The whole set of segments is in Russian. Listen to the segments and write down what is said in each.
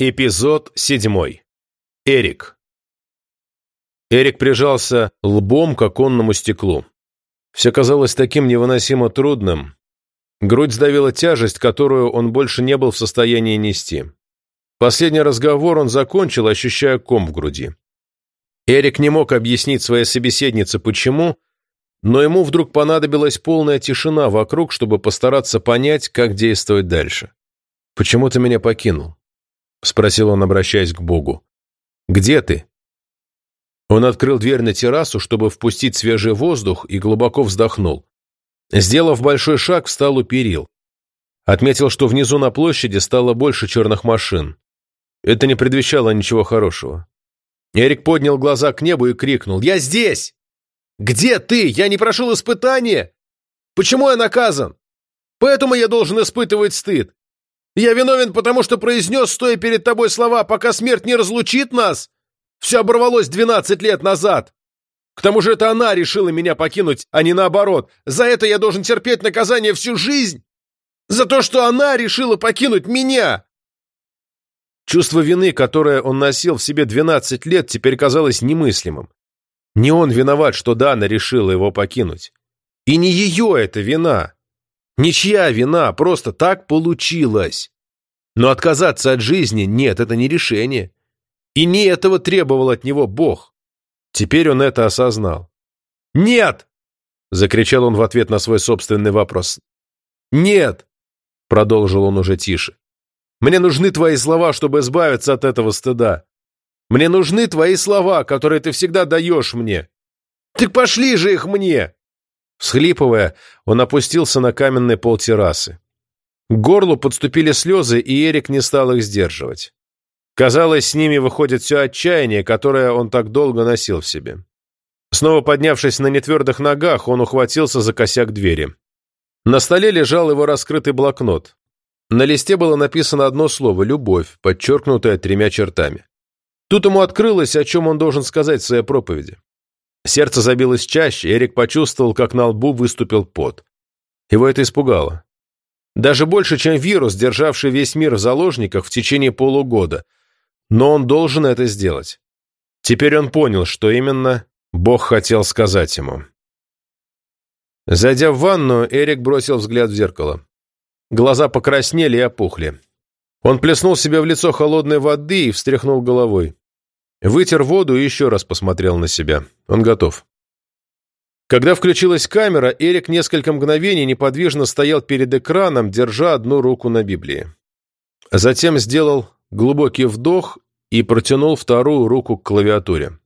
Эпизод седьмой. Эрик. Эрик прижался лбом к оконному стеклу. Все казалось таким невыносимо трудным. Грудь сдавила тяжесть, которую он больше не был в состоянии нести. Последний разговор он закончил, ощущая ком в груди. Эрик не мог объяснить своей собеседнице, почему, но ему вдруг понадобилась полная тишина вокруг, чтобы постараться понять, как действовать дальше. «Почему ты меня покинул?» — спросил он, обращаясь к Богу. «Где ты?» Он открыл дверь на террасу, чтобы впустить свежий воздух, и глубоко вздохнул. Сделав большой шаг, встал у перил. Отметил, что внизу на площади стало больше черных машин. Это не предвещало ничего хорошего. Эрик поднял глаза к небу и крикнул. «Я здесь! Где ты? Я не прошел испытания! Почему я наказан? Поэтому я должен испытывать стыд. Я виновен, потому что произнес, стоя перед тобой слова, пока смерть не разлучит нас. Все оборвалось двенадцать лет назад. К тому же это она решила меня покинуть, а не наоборот. За это я должен терпеть наказание всю жизнь. За то, что она решила покинуть меня. Чувство вины, которое он носил в себе двенадцать лет, теперь казалось немыслимым. Не он виноват, что Дана решила его покинуть. И не ее это вина. Ничья вина, просто так получилось. Но отказаться от жизни нет, это не решение. И не этого требовал от него Бог. Теперь он это осознал. «Нет!» — закричал он в ответ на свой собственный вопрос. «Нет!» — продолжил он уже тише. «Мне нужны твои слова, чтобы избавиться от этого стыда. Мне нужны твои слова, которые ты всегда даешь мне. Так пошли же их мне!» Всхлипывая, он опустился на каменный пол террасы. К горлу подступили слезы, и Эрик не стал их сдерживать. Казалось, с ними выходит все отчаяние, которое он так долго носил в себе. Снова поднявшись на нетвердых ногах, он ухватился за косяк двери. На столе лежал его раскрытый блокнот. На листе было написано одно слово «любовь», подчеркнутое тремя чертами. Тут ему открылось, о чем он должен сказать в своей проповеди. Сердце забилось чаще, Эрик почувствовал, как на лбу выступил пот. Его это испугало. Даже больше, чем вирус, державший весь мир в заложниках в течение полугода. Но он должен это сделать. Теперь он понял, что именно Бог хотел сказать ему. Зайдя в ванну, Эрик бросил взгляд в зеркало. Глаза покраснели и опухли. Он плеснул себе в лицо холодной воды и встряхнул головой. Вытер воду и еще раз посмотрел на себя. Он готов. Когда включилась камера, Эрик несколько мгновений неподвижно стоял перед экраном, держа одну руку на Библии. Затем сделал глубокий вдох и протянул вторую руку к клавиатуре.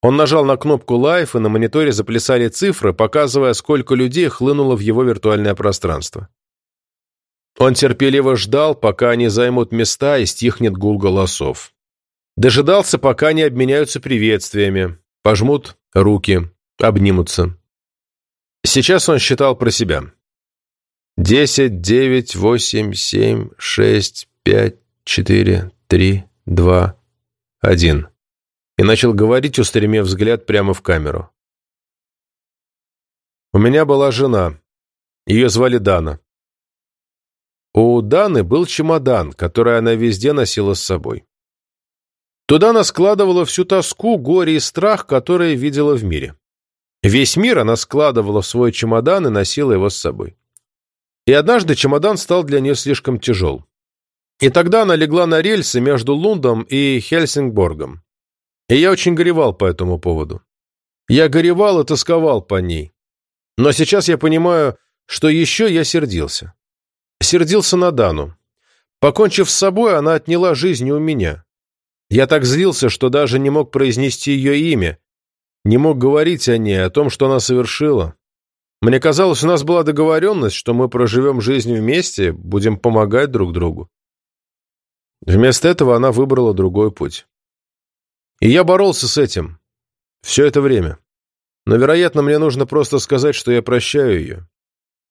Он нажал на кнопку «Live», и на мониторе заплясали цифры, показывая, сколько людей хлынуло в его виртуальное пространство. Он терпеливо ждал, пока они займут места и стихнет гул голосов. Дожидался, пока они обменяются приветствиями, пожмут руки, обнимутся. Сейчас он считал про себя. Десять, девять, восемь, семь, шесть, пять, четыре, три, два, один. И начал говорить, устремив взгляд прямо в камеру. У меня была жена. Ее звали Дана. У Даны был чемодан, который она везде носила с собой. Туда она складывала всю тоску, горе и страх, которые видела в мире. Весь мир она складывала в свой чемодан и носила его с собой. И однажды чемодан стал для нее слишком тяжел. И тогда она легла на рельсы между Лундом и Хельсингборгом. И я очень горевал по этому поводу. Я горевал и тосковал по ней. Но сейчас я понимаю, что еще я сердился. Сердился на Дану. Покончив с собой, она отняла жизнь у меня. Я так злился, что даже не мог произнести ее имя, не мог говорить о ней, о том, что она совершила. Мне казалось, у нас была договоренность, что мы проживем жизнь вместе, будем помогать друг другу. Вместо этого она выбрала другой путь. И я боролся с этим все это время. Но, вероятно, мне нужно просто сказать, что я прощаю ее.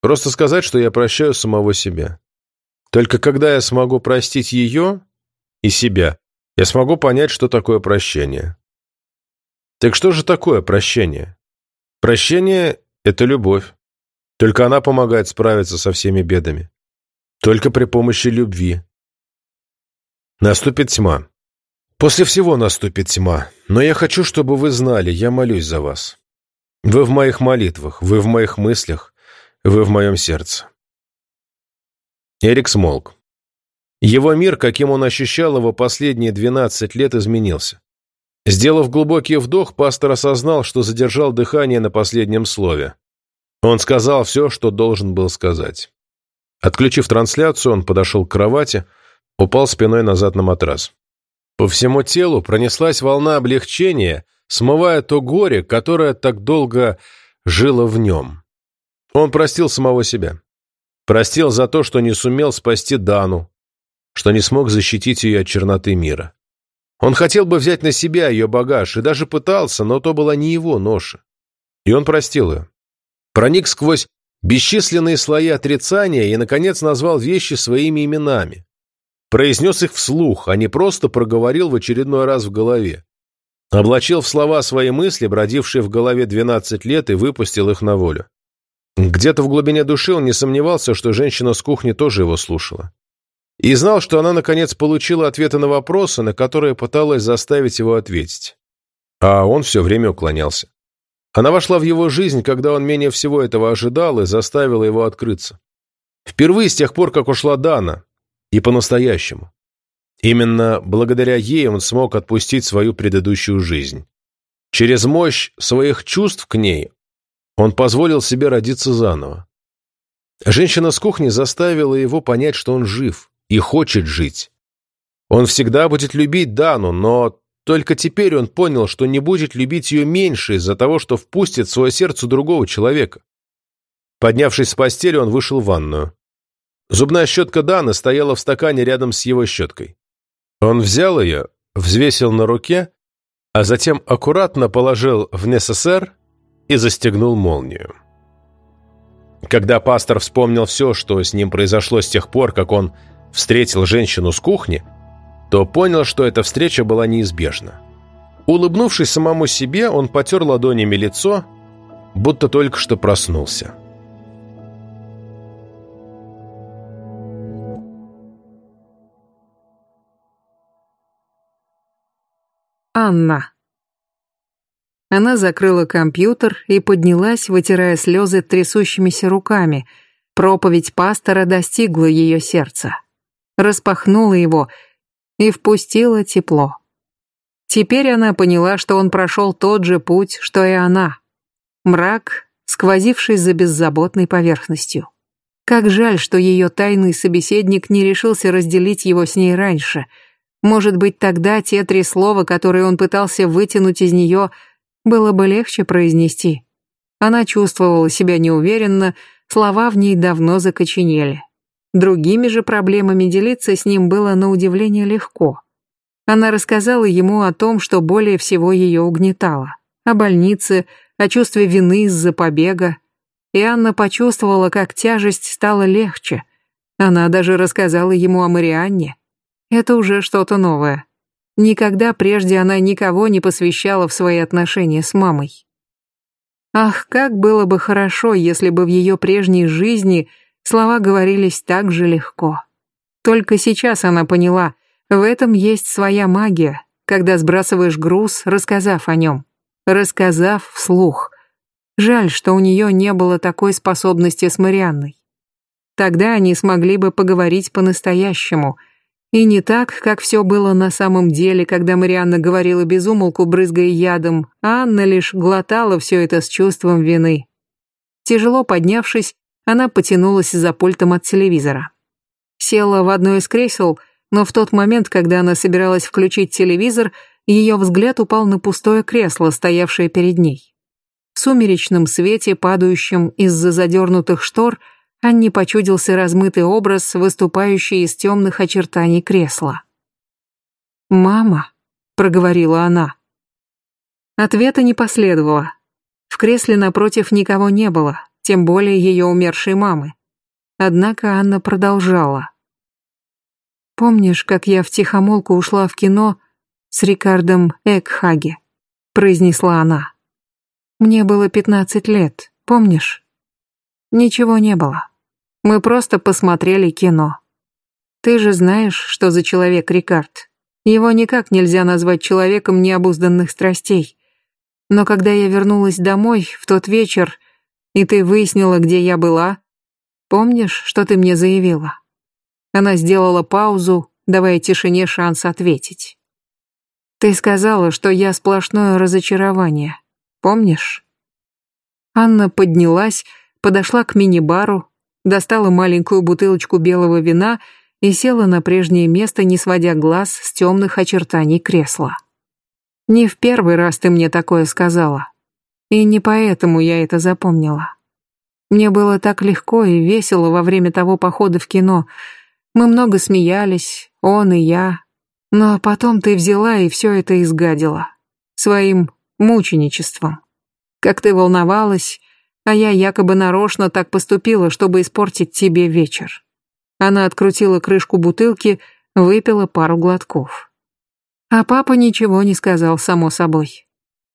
Просто сказать, что я прощаю самого себя. Только когда я смогу простить ее и себя, я смогу понять, что такое прощение. Так что же такое прощение? Прощение — это любовь. Только она помогает справиться со всеми бедами. Только при помощи любви. Наступит тьма. После всего наступит тьма, но я хочу, чтобы вы знали, я молюсь за вас. Вы в моих молитвах, вы в моих мыслях, вы в моем сердце. Эрик смолк. Его мир, каким он ощущал его последние 12 лет, изменился. Сделав глубокий вдох, пастор осознал, что задержал дыхание на последнем слове. Он сказал все, что должен был сказать. Отключив трансляцию, он подошел к кровати, упал спиной назад на матрас. По всему телу пронеслась волна облегчения, смывая то горе, которое так долго жило в нем. Он простил самого себя. Простил за то, что не сумел спасти Дану, что не смог защитить ее от черноты мира. Он хотел бы взять на себя ее багаж и даже пытался, но то была не его ноша. И он простил ее. Проник сквозь бесчисленные слои отрицания и, наконец, назвал вещи своими именами. Произнес их вслух, а не просто проговорил в очередной раз в голове. Облачил в слова свои мысли, бродившие в голове 12 лет, и выпустил их на волю. Где-то в глубине души он не сомневался, что женщина с кухни тоже его слушала и знал, что она, наконец, получила ответы на вопросы, на которые пыталась заставить его ответить. А он все время уклонялся. Она вошла в его жизнь, когда он менее всего этого ожидал, и заставила его открыться. Впервые с тех пор, как ушла Дана. И по-настоящему. Именно благодаря ей он смог отпустить свою предыдущую жизнь. Через мощь своих чувств к ней он позволил себе родиться заново. Женщина с кухни заставила его понять, что он жив и хочет жить. Он всегда будет любить Дану, но только теперь он понял, что не будет любить ее меньше из-за того, что впустит в свое сердце другого человека. Поднявшись с постели, он вышел в ванную. Зубная щетка Даны стояла в стакане рядом с его щеткой. Он взял ее, взвесил на руке, а затем аккуратно положил в НССР и застегнул молнию. Когда пастор вспомнил все, что с ним произошло с тех пор, как он встретил женщину с кухни, то понял, что эта встреча была неизбежна. Улыбнувшись самому себе, он потер ладонями лицо, будто только что проснулся. Анна. Она закрыла компьютер и поднялась, вытирая слезы трясущимися руками. Проповедь пастора достигла ее сердца распахнула его и впустила тепло. Теперь она поняла, что он прошел тот же путь, что и она. Мрак, сквозивший за беззаботной поверхностью. Как жаль, что ее тайный собеседник не решился разделить его с ней раньше. Может быть, тогда те три слова, которые он пытался вытянуть из нее, было бы легче произнести. Она чувствовала себя неуверенно, слова в ней давно закоченели. Другими же проблемами делиться с ним было на удивление легко. Она рассказала ему о том, что более всего ее угнетало. О больнице, о чувстве вины из-за побега. И Анна почувствовала, как тяжесть стала легче. Она даже рассказала ему о Марианне. Это уже что-то новое. Никогда прежде она никого не посвящала в свои отношения с мамой. Ах, как было бы хорошо, если бы в ее прежней жизни – Слова говорились так же легко. Только сейчас она поняла, в этом есть своя магия, когда сбрасываешь груз, рассказав о нем, рассказав вслух. Жаль, что у нее не было такой способности с Марианной. Тогда они смогли бы поговорить по-настоящему, и не так, как все было на самом деле, когда Марианна говорила безумолку, брызгая ядом, а Анна лишь глотала все это с чувством вины. Тяжело поднявшись, она потянулась за пультом от телевизора. Села в одно из кресел, но в тот момент, когда она собиралась включить телевизор, ее взгляд упал на пустое кресло, стоявшее перед ней. В сумеречном свете, падающем из-за задернутых штор, Анне почудился размытый образ, выступающий из темных очертаний кресла. «Мама», — проговорила она. Ответа не последовало. В кресле напротив никого не было, тем более ее умершей мамы. Однако Анна продолжала. «Помнишь, как я втихомолку ушла в кино с Рикардом Экхаге?» — произнесла она. «Мне было пятнадцать лет, помнишь?» «Ничего не было. Мы просто посмотрели кино. Ты же знаешь, что за человек Рикард. Его никак нельзя назвать человеком необузданных страстей. Но когда я вернулась домой в тот вечер, и ты выяснила, где я была, помнишь, что ты мне заявила? Она сделала паузу, давая тишине шанс ответить. Ты сказала, что я сплошное разочарование. Помнишь? Анна поднялась, подошла к мини-бару, достала маленькую бутылочку белого вина и села на прежнее место, не сводя глаз с темных очертаний кресла. «Не в первый раз ты мне такое сказала. И не поэтому я это запомнила. Мне было так легко и весело во время того похода в кино. Мы много смеялись, он и я. Но потом ты взяла и все это изгадила. Своим мученичеством. Как ты волновалась, а я якобы нарочно так поступила, чтобы испортить тебе вечер. Она открутила крышку бутылки, выпила пару глотков. А папа ничего не сказал, само собой.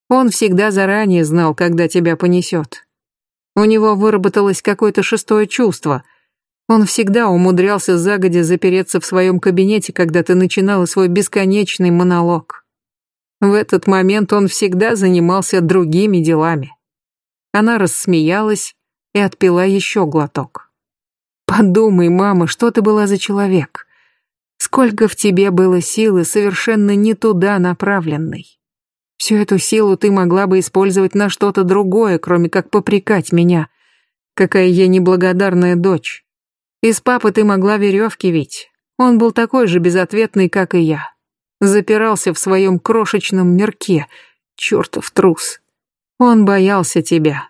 Он всегда заранее знал, когда тебя понесет. У него выработалось какое-то шестое чувство. Он всегда умудрялся загодя запереться в своем кабинете, когда ты начинала свой бесконечный монолог. В этот момент он всегда занимался другими делами. Она рассмеялась и отпила еще глоток. Подумай, мама, что ты была за человек? Сколько в тебе было силы, совершенно не туда направленной. Всю эту силу ты могла бы использовать на что-то другое, кроме как попрекать меня. Какая я неблагодарная дочь. Из папы ты могла веревки вить. Он был такой же безответный, как и я. Запирался в своем крошечном мирке. Чертов трус. Он боялся тебя.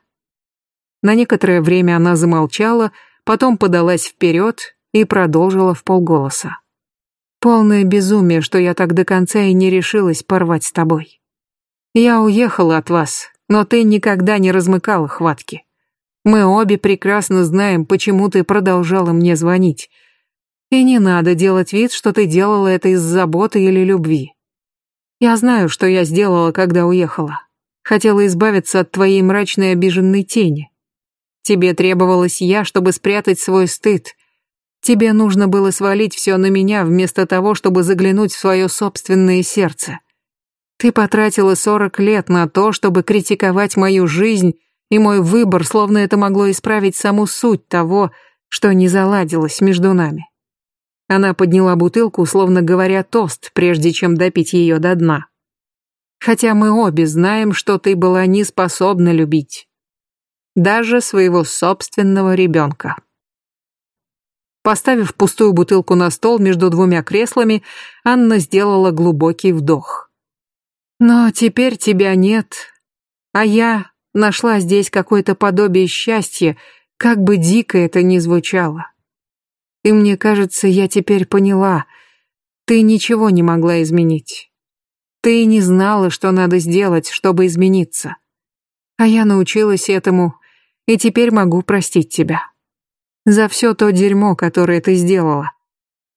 На некоторое время она замолчала, потом подалась вперед и продолжила в полголоса. «Полное безумие, что я так до конца и не решилась порвать с тобой. Я уехала от вас, но ты никогда не размыкала хватки. Мы обе прекрасно знаем, почему ты продолжала мне звонить. И не надо делать вид, что ты делала это из заботы или любви. Я знаю, что я сделала, когда уехала. Хотела избавиться от твоей мрачной обиженной тени. Тебе требовалась я, чтобы спрятать свой стыд. Тебе нужно было свалить все на меня, вместо того, чтобы заглянуть в свое собственное сердце. Ты потратила сорок лет на то, чтобы критиковать мою жизнь и мой выбор, словно это могло исправить саму суть того, что не заладилось между нами. Она подняла бутылку, словно говоря тост, прежде чем допить ее до дна. Хотя мы обе знаем, что ты была не способна любить даже своего собственного ребенка. Поставив пустую бутылку на стол между двумя креслами, Анна сделала глубокий вдох. «Но теперь тебя нет, а я нашла здесь какое-то подобие счастья, как бы дико это ни звучало. И мне кажется, я теперь поняла, ты ничего не могла изменить. Ты не знала, что надо сделать, чтобы измениться. А я научилась этому и теперь могу простить тебя. За все то дерьмо, которое ты сделала.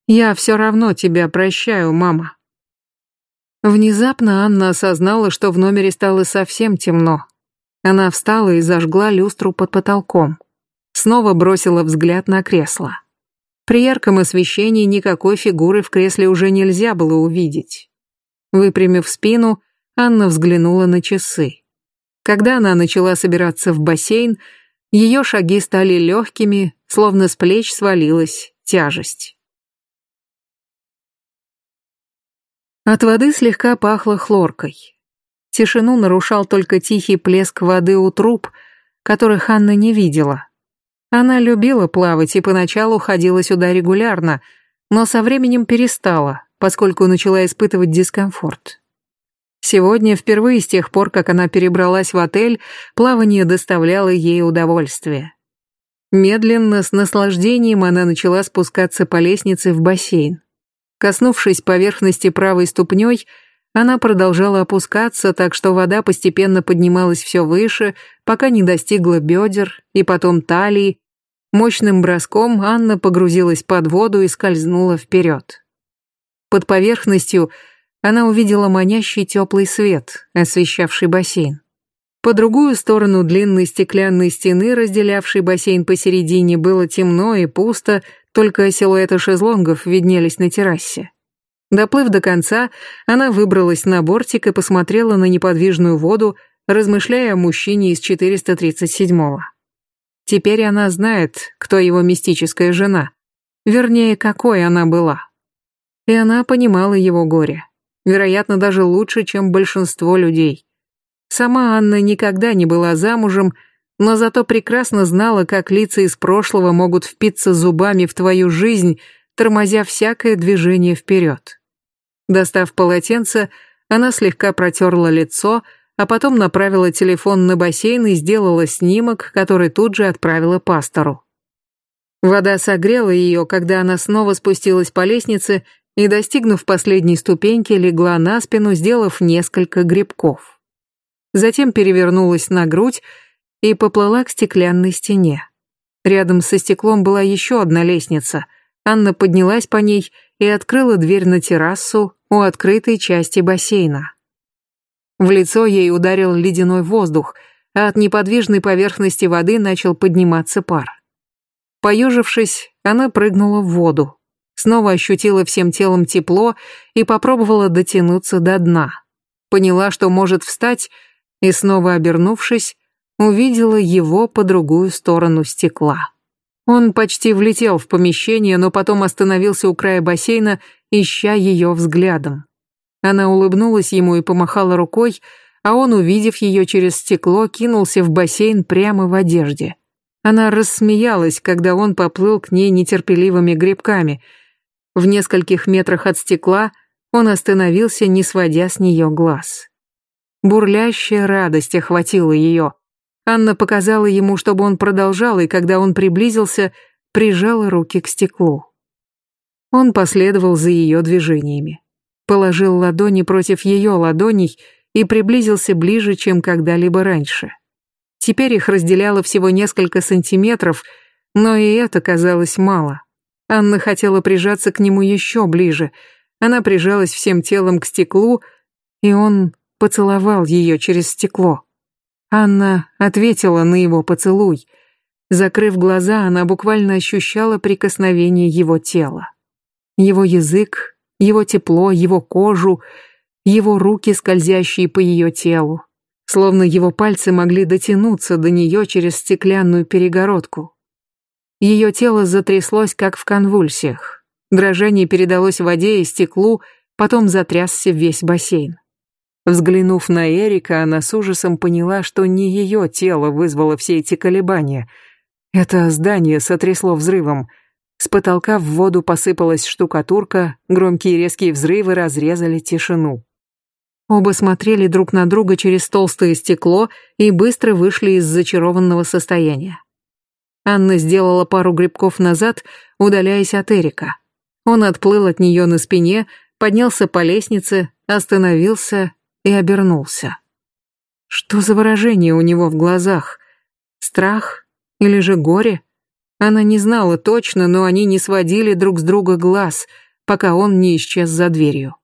Я все равно тебя прощаю, мама». Внезапно Анна осознала, что в номере стало совсем темно. Она встала и зажгла люстру под потолком. Снова бросила взгляд на кресло. При ярком освещении никакой фигуры в кресле уже нельзя было увидеть. Выпрямив спину, Анна взглянула на часы. Когда она начала собираться в бассейн, ее шаги стали легкими, словно с плеч свалилась тяжесть. От воды слегка пахло хлоркой. Тишину нарушал только тихий плеск воды у труб, которых Анна не видела. Она любила плавать и поначалу ходила сюда регулярно, но со временем перестала, поскольку начала испытывать дискомфорт. Сегодня, впервые с тех пор, как она перебралась в отель, плавание доставляло ей удовольствие. Медленно, с наслаждением она начала спускаться по лестнице в бассейн. Коснувшись поверхности правой ступней, она продолжала опускаться, так что вода постепенно поднималась все выше, пока не достигла бедер и потом талии. Мощным броском Анна погрузилась под воду и скользнула вперед. Под поверхностью она увидела манящий теплый свет, освещавший бассейн. По другую сторону длинной стеклянной стены, разделявшей бассейн посередине, было темно и пусто, только силуэты шезлонгов виднелись на террасе. Доплыв до конца, она выбралась на бортик и посмотрела на неподвижную воду, размышляя о мужчине из 437-го. Теперь она знает, кто его мистическая жена. Вернее, какой она была. И она понимала его горе. Вероятно, даже лучше, чем большинство людей. Сама Анна никогда не была замужем, но зато прекрасно знала, как лица из прошлого могут впиться зубами в твою жизнь, тормозя всякое движение вперед. Достав полотенце, она слегка протерла лицо, а потом направила телефон на бассейн и сделала снимок, который тут же отправила пастору. Вода согрела ее, когда она снова спустилась по лестнице и, достигнув последней ступеньки, легла на спину, сделав несколько грибков. Затем перевернулась на грудь и поплыла к стеклянной стене. Рядом со стеклом была еще одна лестница. Анна поднялась по ней и открыла дверь на террасу у открытой части бассейна. В лицо ей ударил ледяной воздух, а от неподвижной поверхности воды начал подниматься пар. Поежившись, она прыгнула в воду, снова ощутила всем телом тепло и попробовала дотянуться до дна. Поняла, что может встать, и снова обернувшись, увидела его по другую сторону стекла. Он почти влетел в помещение, но потом остановился у края бассейна, ища ее взглядом. Она улыбнулась ему и помахала рукой, а он, увидев ее через стекло, кинулся в бассейн прямо в одежде. Она рассмеялась, когда он поплыл к ней нетерпеливыми грибками. В нескольких метрах от стекла он остановился, не сводя с нее глаз. Бурлящая радость охватила ее. Анна показала ему, чтобы он продолжал, и когда он приблизился, прижала руки к стеклу. Он последовал за ее движениями. Положил ладони против ее ладоней и приблизился ближе, чем когда-либо раньше. Теперь их разделяло всего несколько сантиметров, но и это казалось мало. Анна хотела прижаться к нему еще ближе. Она прижалась всем телом к стеклу, и он поцеловал ее через стекло. Анна ответила на его поцелуй. Закрыв глаза, она буквально ощущала прикосновение его тела. Его язык, его тепло, его кожу, его руки, скользящие по ее телу. Словно его пальцы могли дотянуться до нее через стеклянную перегородку. Ее тело затряслось, как в конвульсиях. Дрожание передалось воде и стеклу, потом затрясся весь бассейн. Взглянув на Эрика, она с ужасом поняла, что не ее тело вызвало все эти колебания. Это здание сотрясло взрывом. С потолка в воду посыпалась штукатурка, громкие резкие взрывы разрезали тишину. Оба смотрели друг на друга через толстое стекло и быстро вышли из зачарованного состояния. Анна сделала пару грибков назад, удаляясь от Эрика. Он отплыл от нее на спине, поднялся по лестнице, остановился и обернулся. Что за выражение у него в глазах? Страх или же горе? Она не знала точно, но они не сводили друг с друга глаз, пока он не исчез за дверью.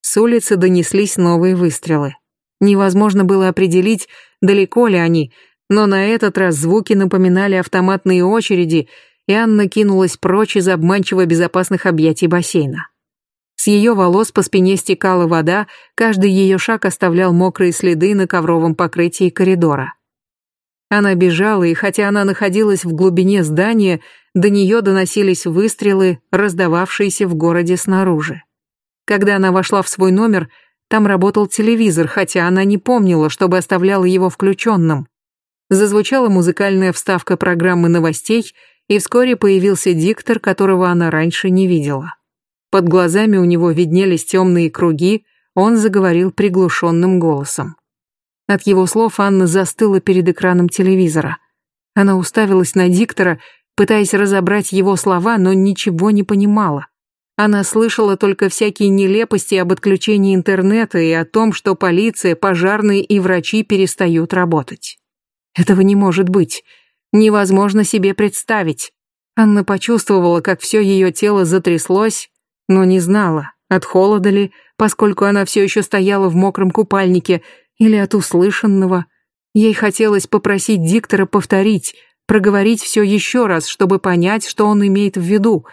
С улицы донеслись новые выстрелы. Невозможно было определить, далеко ли они, но на этот раз звуки напоминали автоматные очереди, и Анна кинулась прочь из обманчиво безопасных объятий бассейна. С ее волос по спине стекала вода, каждый ее шаг оставлял мокрые следы на ковровом покрытии коридора. Она бежала, и хотя она находилась в глубине здания, до нее доносились выстрелы, раздававшиеся в городе снаружи. Когда она вошла в свой номер, там работал телевизор, хотя она не помнила, чтобы оставляла его включенным. Зазвучала музыкальная вставка программы новостей, и вскоре появился диктор, которого она раньше не видела. Под глазами у него виднелись темные круги, он заговорил приглушенным голосом. От его слов Анна застыла перед экраном телевизора. Она уставилась на диктора, пытаясь разобрать его слова, но ничего не понимала. Она слышала только всякие нелепости об отключении интернета и о том, что полиция, пожарные и врачи перестают работать. Этого не может быть. Невозможно себе представить. Анна почувствовала, как все ее тело затряслось, но не знала, от холода ли, поскольку она все еще стояла в мокром купальнике, или от услышанного. Ей хотелось попросить диктора повторить, проговорить все еще раз, чтобы понять, что он имеет в виду.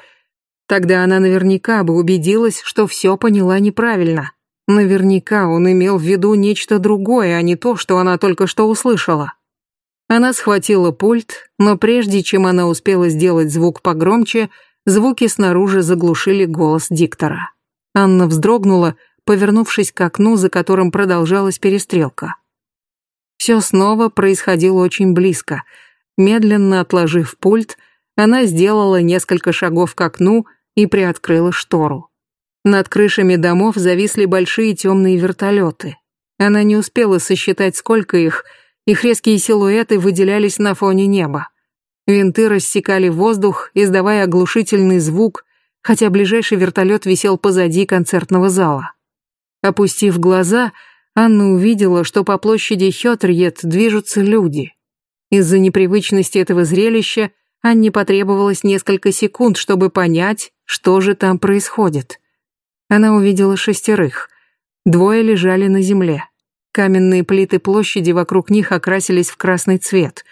Тогда она наверняка бы убедилась, что все поняла неправильно. Наверняка он имел в виду нечто другое, а не то, что она только что услышала. Она схватила пульт, но прежде чем она успела сделать звук погромче, звуки снаружи заглушили голос диктора. Анна вздрогнула, повернувшись к окну, за которым продолжалась перестрелка. Все снова происходило очень близко. Медленно отложив пульт, она сделала несколько шагов к окну и приоткрыла штору. Над крышами домов зависли большие темные вертолеты. Она не успела сосчитать, сколько их, их резкие силуэты выделялись на фоне неба. Винты рассекали воздух, издавая оглушительный звук, хотя ближайший вертолет висел позади концертного зала. Опустив глаза, Анна увидела, что по площади Хётрьет движутся люди. Из-за непривычности этого зрелища Анне потребовалось несколько секунд, чтобы понять, что же там происходит. Она увидела шестерых. Двое лежали на земле. Каменные плиты площади вокруг них окрасились в красный цвет.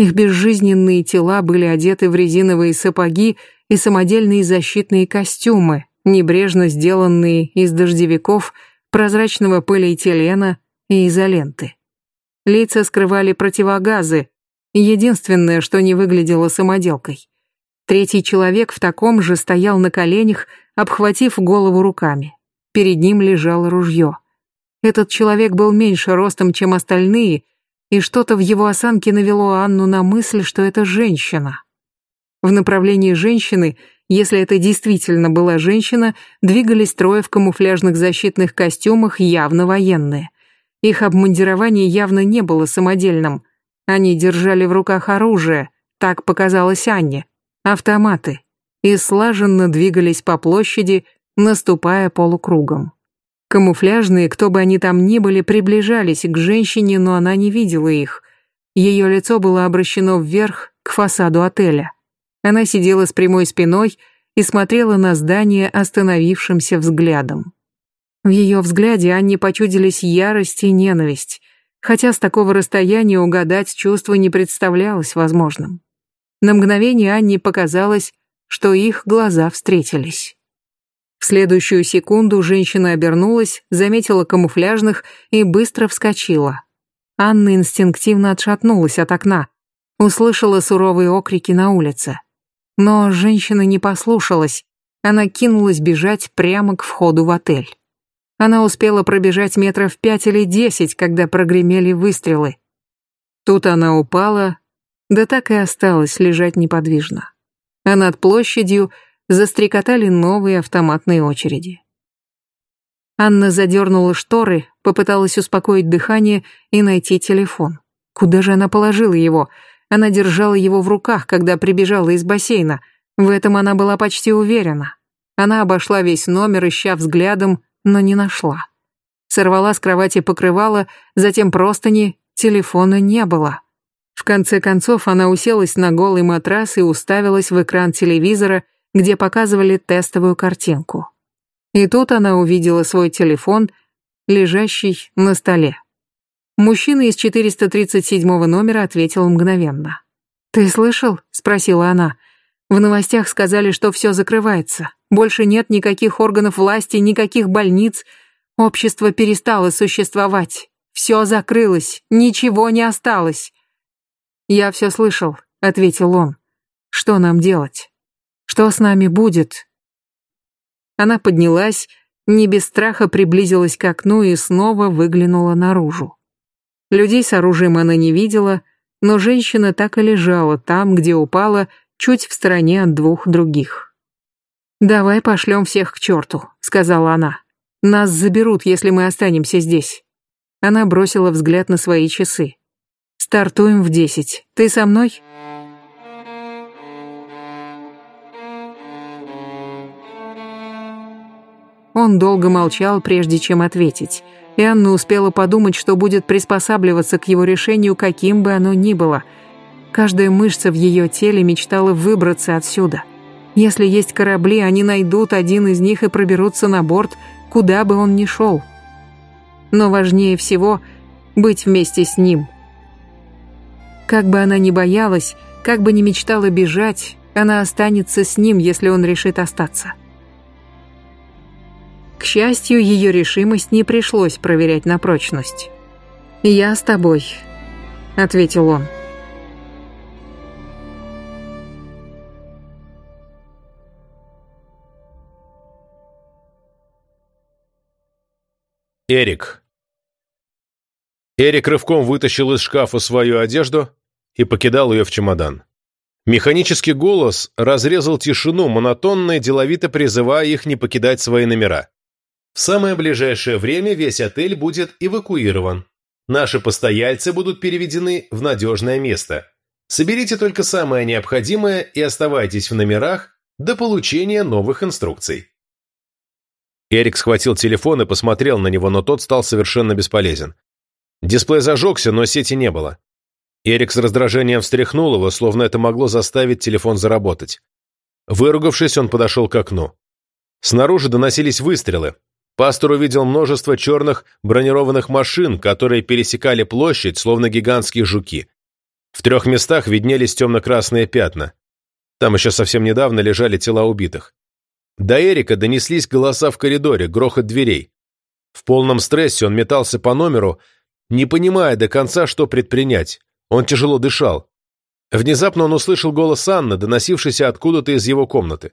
Их безжизненные тела были одеты в резиновые сапоги и самодельные защитные костюмы, небрежно сделанные из дождевиков, прозрачного полиэтилена и изоленты. Лица скрывали противогазы, единственное, что не выглядело самоделкой. Третий человек в таком же стоял на коленях, обхватив голову руками. Перед ним лежало ружье. Этот человек был меньше ростом, чем остальные, и что-то в его осанке навело Анну на мысль, что это женщина. В направлении женщины, если это действительно была женщина, двигались трое в камуфляжных защитных костюмах, явно военные. Их обмундирование явно не было самодельным. Они держали в руках оружие, так показалось Анне, автоматы и слаженно двигались по площади, наступая полукругом. Камуфляжные, кто бы они там ни были, приближались к женщине, но она не видела их. Ее лицо было обращено вверх, к фасаду отеля. Она сидела с прямой спиной и смотрела на здание остановившимся взглядом. В ее взгляде Анне почудились ярость и ненависть, хотя с такого расстояния угадать чувство не представлялось возможным. На мгновение Анне показалось, что их глаза встретились. В следующую секунду женщина обернулась, заметила камуфляжных и быстро вскочила. Анна инстинктивно отшатнулась от окна, услышала суровые окрики на улице. Но женщина не послушалась, она кинулась бежать прямо к входу в отель. Она успела пробежать метров пять или десять, когда прогремели выстрелы. Тут она упала, да так и осталась лежать неподвижно а над площадью застрекотали новые автоматные очереди. Анна задернула шторы, попыталась успокоить дыхание и найти телефон. Куда же она положила его? Она держала его в руках, когда прибежала из бассейна. В этом она была почти уверена. Она обошла весь номер, ища взглядом, но не нашла. Сорвала с кровати покрывало, затем простыни, телефона не было. В конце концов она уселась на голый матрас и уставилась в экран телевизора, где показывали тестовую картинку. И тут она увидела свой телефон, лежащий на столе. Мужчина из 437 номера ответил мгновенно. «Ты слышал?» — спросила она. «В новостях сказали, что все закрывается. Больше нет никаких органов власти, никаких больниц. Общество перестало существовать. Все закрылось, ничего не осталось. «Я все слышал», — ответил он. «Что нам делать? Что с нами будет?» Она поднялась, не без страха приблизилась к окну и снова выглянула наружу. Людей с оружием она не видела, но женщина так и лежала там, где упала, чуть в стороне от двух других. «Давай пошлем всех к черту», — сказала она. «Нас заберут, если мы останемся здесь». Она бросила взгляд на свои часы. Стартуем в десять. Ты со мной? Он долго молчал, прежде чем ответить, и Анна успела подумать, что будет приспосабливаться к его решению, каким бы оно ни было. Каждая мышца в ее теле мечтала выбраться отсюда. Если есть корабли, они найдут один из них и проберутся на борт, куда бы он ни шел. Но важнее всего — быть вместе с ним — как бы она ни боялась, Как бы ни мечтала бежать, она останется с ним, если он решит остаться. К счастью, ее решимость не пришлось проверять на прочность. «Я с тобой», — ответил он. Эрик. Эрик рывком вытащил из шкафа свою одежду и покидал ее в чемодан. Механический голос разрезал тишину, монотонно и деловито призывая их не покидать свои номера. В самое ближайшее время весь отель будет эвакуирован. Наши постояльцы будут переведены в надежное место. Соберите только самое необходимое и оставайтесь в номерах до получения новых инструкций. Эрик схватил телефон и посмотрел на него, но тот стал совершенно бесполезен. Дисплей зажегся, но сети не было. Эрик с раздражением встряхнул его, словно это могло заставить телефон заработать. Выругавшись, он подошел к окну. Снаружи доносились выстрелы. Пастор увидел множество черных бронированных машин, которые пересекали площадь, словно гигантские жуки. В трех местах виднелись темно-красные пятна. Там еще совсем недавно лежали тела убитых. До Эрика донеслись голоса в коридоре, грохот дверей. В полном стрессе он метался по номеру, не понимая до конца, что предпринять. Он тяжело дышал. Внезапно он услышал голос Анны, доносившийся откуда-то из его комнаты.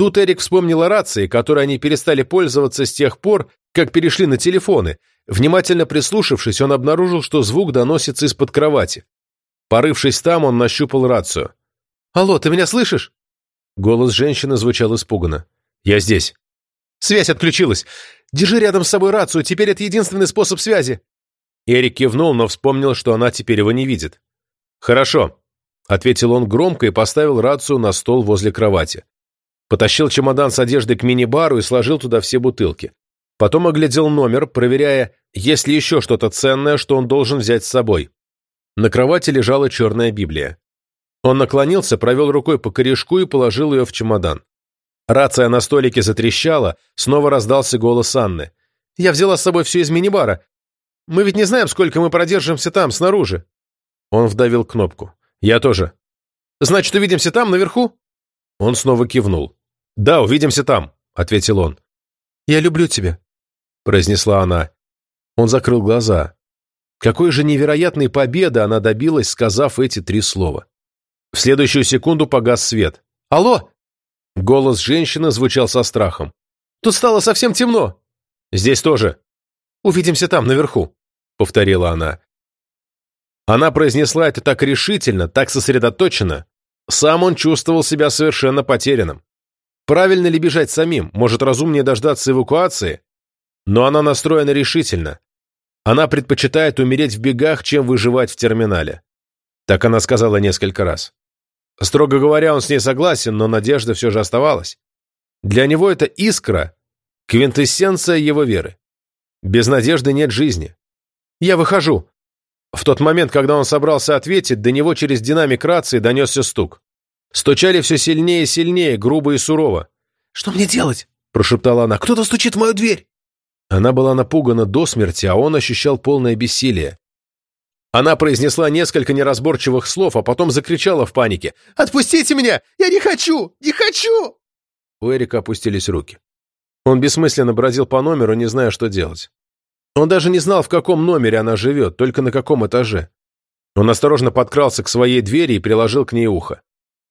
Тут Эрик вспомнил о рации, которой они перестали пользоваться с тех пор, как перешли на телефоны. Внимательно прислушавшись, он обнаружил, что звук доносится из-под кровати. Порывшись там, он нащупал рацию. «Алло, ты меня слышишь?» Голос женщины звучал испуганно. «Я здесь». «Связь отключилась. Держи рядом с собой рацию, теперь это единственный способ связи». Эрик кивнул, но вспомнил, что она теперь его не видит. «Хорошо», — ответил он громко и поставил рацию на стол возле кровати. Потащил чемодан с одеждой к мини-бару и сложил туда все бутылки. Потом оглядел номер, проверяя, есть ли еще что-то ценное, что он должен взять с собой. На кровати лежала черная Библия. Он наклонился, провел рукой по корешку и положил ее в чемодан. Рация на столике затрещала, снова раздался голос Анны. «Я взяла с собой все из мини-бара. Мы ведь не знаем, сколько мы продержимся там, снаружи». Он вдавил кнопку. «Я тоже». «Значит, увидимся там, наверху?» Он снова кивнул. «Да, увидимся там», — ответил он. «Я люблю тебя», — произнесла она. Он закрыл глаза. Какой же невероятной победы она добилась, сказав эти три слова. В следующую секунду погас свет. «Алло!» Голос женщины звучал со страхом. «Тут стало совсем темно!» «Здесь тоже!» «Увидимся там, наверху!» — повторила она. Она произнесла это так решительно, так сосредоточенно. Сам он чувствовал себя совершенно потерянным. Правильно ли бежать самим? Может, разумнее дождаться эвакуации? Но она настроена решительно. Она предпочитает умереть в бегах, чем выживать в терминале. Так она сказала несколько раз. Строго говоря, он с ней согласен, но надежда все же оставалась. Для него это искра, квинтэссенция его веры. Без надежды нет жизни. «Я выхожу». В тот момент, когда он собрался ответить, до него через динамик рации донесся стук. Стучали все сильнее и сильнее, грубо и сурово. «Что мне делать?» – прошептала она. «Кто-то стучит в мою дверь!» Она была напугана до смерти, а он ощущал полное бессилие. Она произнесла несколько неразборчивых слов, а потом закричала в панике. «Отпустите меня! Я не хочу! Не хочу!» У Эрика опустились руки. Он бессмысленно бродил по номеру, не зная, что делать. Он даже не знал, в каком номере она живет, только на каком этаже. Он осторожно подкрался к своей двери и приложил к ней ухо.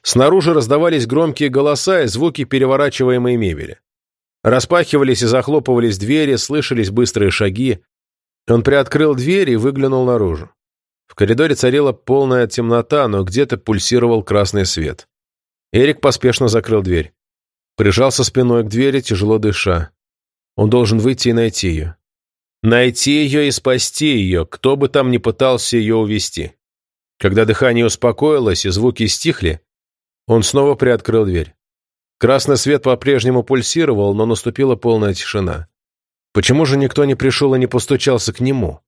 Снаружи раздавались громкие голоса и звуки переворачиваемой мебели. Распахивались и захлопывались двери, слышались быстрые шаги. Он приоткрыл дверь и выглянул наружу. В коридоре царила полная темнота, но где-то пульсировал красный свет. Эрик поспешно закрыл дверь. Прижался спиной к двери, тяжело дыша. Он должен выйти и найти ее. Найти ее и спасти ее, кто бы там ни пытался ее увести. Когда дыхание успокоилось и звуки стихли, он снова приоткрыл дверь. Красный свет по-прежнему пульсировал, но наступила полная тишина. Почему же никто не пришел и не постучался к нему?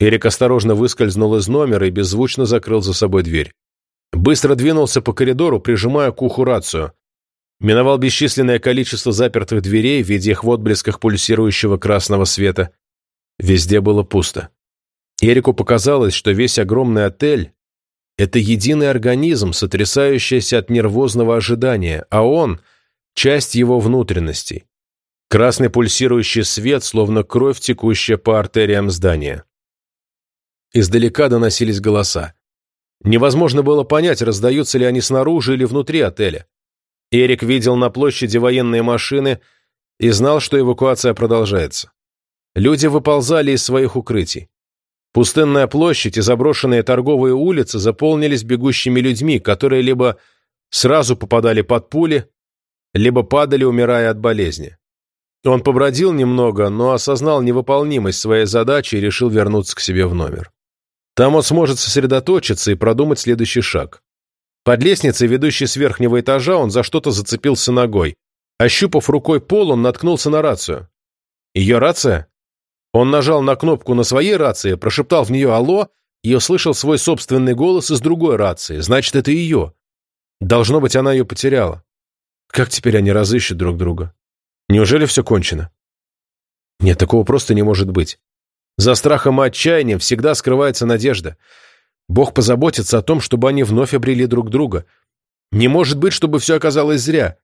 Эрик осторожно выскользнул из номера и беззвучно закрыл за собой дверь. Быстро двинулся по коридору, прижимая к уху рацию. Миновал бесчисленное количество запертых дверей, видя их в отблесках пульсирующего красного света. Везде было пусто. Эрику показалось, что весь огромный отель — Это единый организм, сотрясающийся от нервозного ожидания, а он — часть его внутренностей. Красный пульсирующий свет, словно кровь, текущая по артериям здания. Издалека доносились голоса. Невозможно было понять, раздаются ли они снаружи или внутри отеля. Эрик видел на площади военные машины и знал, что эвакуация продолжается. Люди выползали из своих укрытий. Пустынная площадь и заброшенные торговые улицы заполнились бегущими людьми, которые либо сразу попадали под пули, либо падали, умирая от болезни. Он побродил немного, но осознал невыполнимость своей задачи и решил вернуться к себе в номер. Там он сможет сосредоточиться и продумать следующий шаг. Под лестницей, ведущей с верхнего этажа, он за что-то зацепился ногой. Ощупав рукой пол, он наткнулся на рацию. Ее рация? Он нажал на кнопку на своей рации, прошептал в нее «Алло» и услышал свой собственный голос из другой рации. Значит, это ее. Должно быть, она ее потеряла. Как теперь они разыщут друг друга? Неужели все кончено? Нет, такого просто не может быть. За страхом и отчаянием всегда скрывается надежда. Бог позаботится о том, чтобы они вновь обрели друг друга. Не может быть, чтобы все оказалось зря.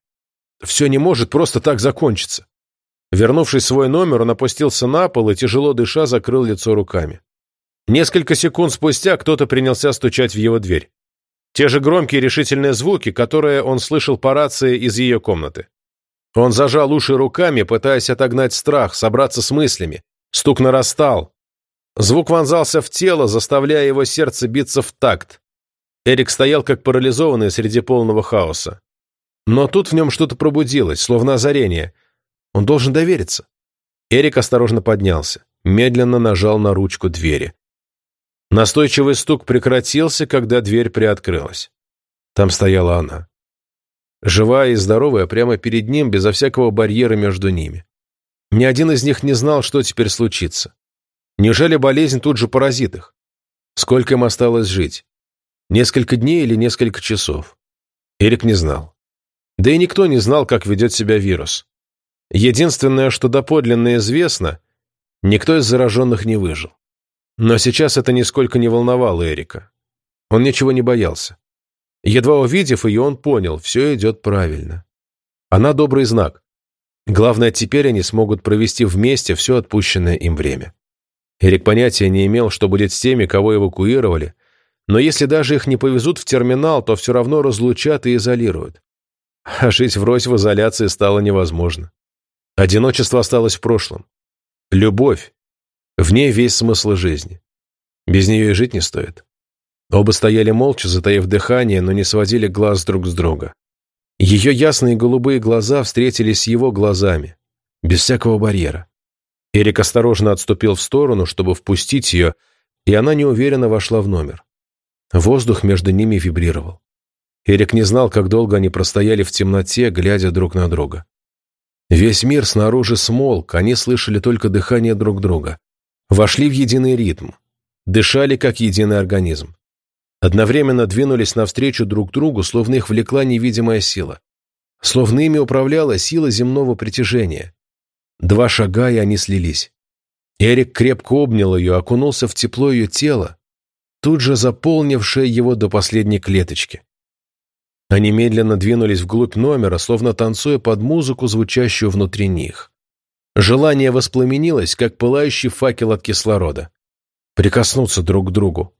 Все не может просто так закончиться. Вернувшись в свой номер, он опустился на пол и, тяжело дыша, закрыл лицо руками. Несколько секунд спустя кто-то принялся стучать в его дверь. Те же громкие решительные звуки, которые он слышал по рации из ее комнаты. Он зажал уши руками, пытаясь отогнать страх, собраться с мыслями. Стук нарастал. Звук вонзался в тело, заставляя его сердце биться в такт. Эрик стоял как парализованный среди полного хаоса. Но тут в нем что-то пробудилось, словно озарение. Он должен довериться. Эрик осторожно поднялся, медленно нажал на ручку двери. Настойчивый стук прекратился, когда дверь приоткрылась. Там стояла она. Живая и здоровая, прямо перед ним, безо всякого барьера между ними. Ни один из них не знал, что теперь случится. Неужели болезнь тут же поразит их? Сколько им осталось жить? Несколько дней или несколько часов? Эрик не знал. Да и никто не знал, как ведет себя вирус. Единственное, что доподлинно известно, никто из зараженных не выжил. Но сейчас это нисколько не волновало Эрика. Он ничего не боялся. Едва увидев ее, он понял, все идет правильно. Она добрый знак. Главное, теперь они смогут провести вместе все отпущенное им время. Эрик понятия не имел, что будет с теми, кого эвакуировали, но если даже их не повезут в терминал, то все равно разлучат и изолируют. А жить врозь в изоляции стало невозможно. Одиночество осталось в прошлом. Любовь. В ней весь смысл жизни. Без нее и жить не стоит. Оба стояли молча, затаив дыхание, но не сводили глаз друг с друга. Ее ясные голубые глаза встретились с его глазами, без всякого барьера. Эрик осторожно отступил в сторону, чтобы впустить ее, и она неуверенно вошла в номер. Воздух между ними вибрировал. Эрик не знал, как долго они простояли в темноте, глядя друг на друга. Весь мир снаружи смолк, они слышали только дыхание друг друга. Вошли в единый ритм, дышали как единый организм одновременно двинулись навстречу друг другу, словно их влекла невидимая сила. Словно ими управляла сила земного притяжения. Два шага, и они слились. Эрик крепко обнял ее, окунулся в тепло ее тела, тут же заполнившее его до последней клеточки. Они медленно двинулись вглубь номера, словно танцуя под музыку, звучащую внутри них. Желание воспламенилось, как пылающий факел от кислорода. Прикоснуться друг к другу,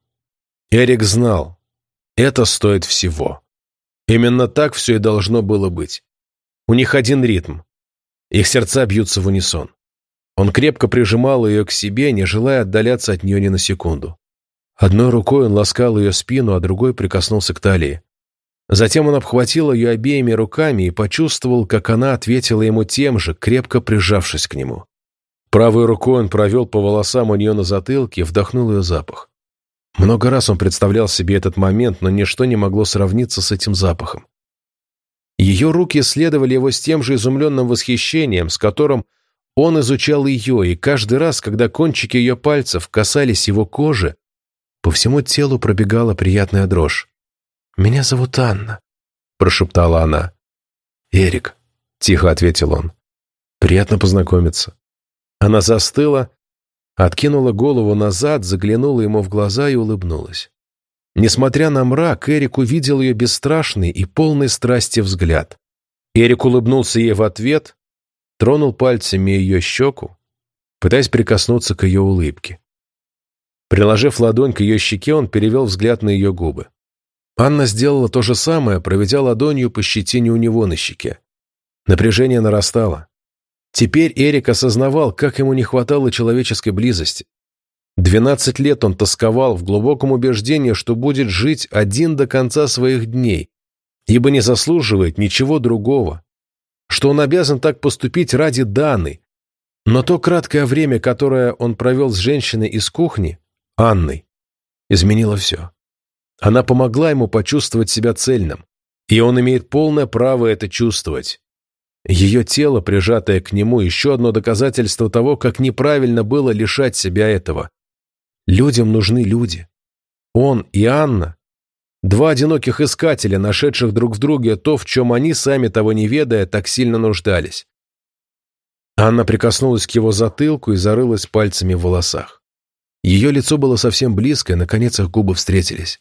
Эрик знал, это стоит всего. Именно так все и должно было быть. У них один ритм. Их сердца бьются в унисон. Он крепко прижимал ее к себе, не желая отдаляться от нее ни на секунду. Одной рукой он ласкал ее спину, а другой прикоснулся к талии. Затем он обхватил ее обеими руками и почувствовал, как она ответила ему тем же, крепко прижавшись к нему. Правой рукой он провел по волосам у нее на затылке и вдохнул ее запах. Много раз он представлял себе этот момент, но ничто не могло сравниться с этим запахом. Ее руки следовали его с тем же изумленным восхищением, с которым он изучал ее, и каждый раз, когда кончики ее пальцев касались его кожи, по всему телу пробегала приятная дрожь. «Меня зовут Анна», — прошептала она. «Эрик», — тихо ответил он. «Приятно познакомиться». Она застыла, Откинула голову назад, заглянула ему в глаза и улыбнулась. Несмотря на мрак, Эрик увидел ее бесстрашный и полный страсти взгляд. Эрик улыбнулся ей в ответ, тронул пальцами ее щеку, пытаясь прикоснуться к ее улыбке. Приложив ладонь к ее щеке, он перевел взгляд на ее губы. Анна сделала то же самое, проведя ладонью по щетине у него на щеке. Напряжение нарастало. Теперь Эрик осознавал, как ему не хватало человеческой близости. Двенадцать лет он тосковал в глубоком убеждении, что будет жить один до конца своих дней, ибо не заслуживает ничего другого, что он обязан так поступить ради Даны. Но то краткое время, которое он провел с женщиной из кухни, Анной, изменило все. Она помогла ему почувствовать себя цельным, и он имеет полное право это чувствовать. Ее тело, прижатое к нему, еще одно доказательство того, как неправильно было лишать себя этого. Людям нужны люди. Он и Анна – два одиноких искателя, нашедших друг в друге то, в чем они, сами того не ведая, так сильно нуждались. Анна прикоснулась к его затылку и зарылась пальцами в волосах. Ее лицо было совсем близко, и, наконец, их губы встретились.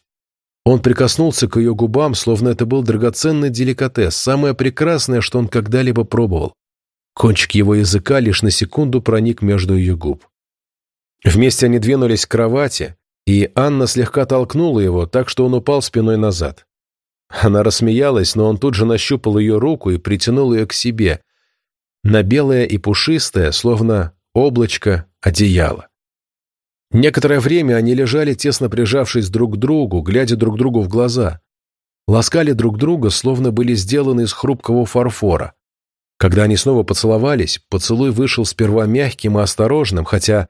Он прикоснулся к ее губам, словно это был драгоценный деликатес, самое прекрасное, что он когда-либо пробовал. Кончик его языка лишь на секунду проник между ее губ. Вместе они двинулись к кровати, и Анна слегка толкнула его, так что он упал спиной назад. Она рассмеялась, но он тут же нащупал ее руку и притянул ее к себе, на белое и пушистое, словно облачко, одеяло. Некоторое время они лежали, тесно прижавшись друг к другу, глядя друг другу в глаза. Ласкали друг друга, словно были сделаны из хрупкого фарфора. Когда они снова поцеловались, поцелуй вышел сперва мягким и осторожным, хотя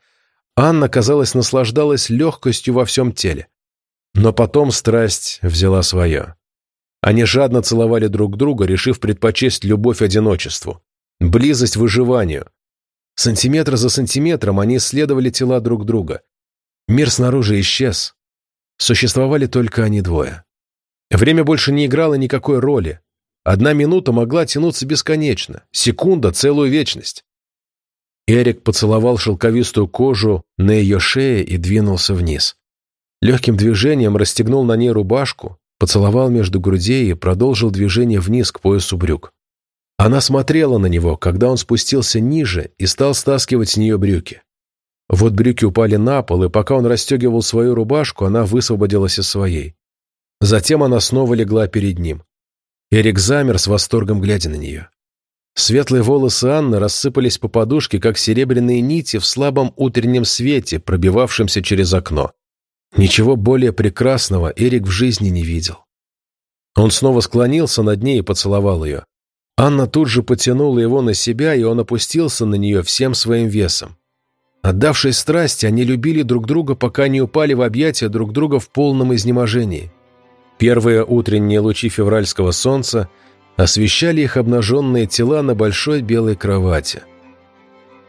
Анна, казалось, наслаждалась легкостью во всем теле. Но потом страсть взяла свое. Они жадно целовали друг друга, решив предпочесть любовь одиночеству, близость выживанию. Сантиметр за сантиметром они исследовали тела друг друга. Мир снаружи исчез. Существовали только они двое. Время больше не играло никакой роли. Одна минута могла тянуться бесконечно, секунда — целую вечность. Эрик поцеловал шелковистую кожу на ее шее и двинулся вниз. Легким движением расстегнул на ней рубашку, поцеловал между грудей и продолжил движение вниз к поясу брюк. Она смотрела на него, когда он спустился ниже и стал стаскивать с нее брюки. Вот брюки упали на пол, и пока он расстегивал свою рубашку, она высвободилась из своей. Затем она снова легла перед ним. Эрик замер с восторгом, глядя на нее. Светлые волосы Анны рассыпались по подушке, как серебряные нити в слабом утреннем свете, пробивавшемся через окно. Ничего более прекрасного Эрик в жизни не видел. Он снова склонился над ней и поцеловал ее. Анна тут же потянула его на себя, и он опустился на нее всем своим весом. Отдавшись страсти, они любили друг друга, пока не упали в объятия друг друга в полном изнеможении. Первые утренние лучи февральского солнца – освещали их обнаженные тела на большой белой кровати.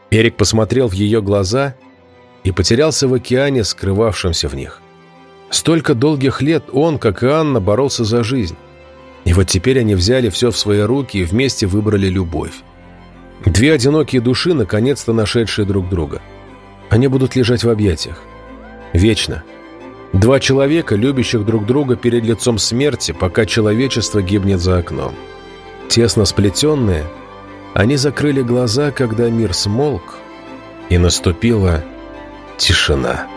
Эрик посмотрел в ее глаза и потерялся в океане, скрывавшемся в них. Столько долгих лет он, как и Анна, боролся за жизнь. И вот теперь они взяли все в свои руки и вместе выбрали любовь. Две одинокие души, наконец-то нашедшие друг друга. Они будут лежать в объятиях. Вечно. Два человека, любящих друг друга перед лицом смерти, пока человечество гибнет за окном. Тесно сплетенные, они закрыли глаза, когда мир смолк, и наступила тишина.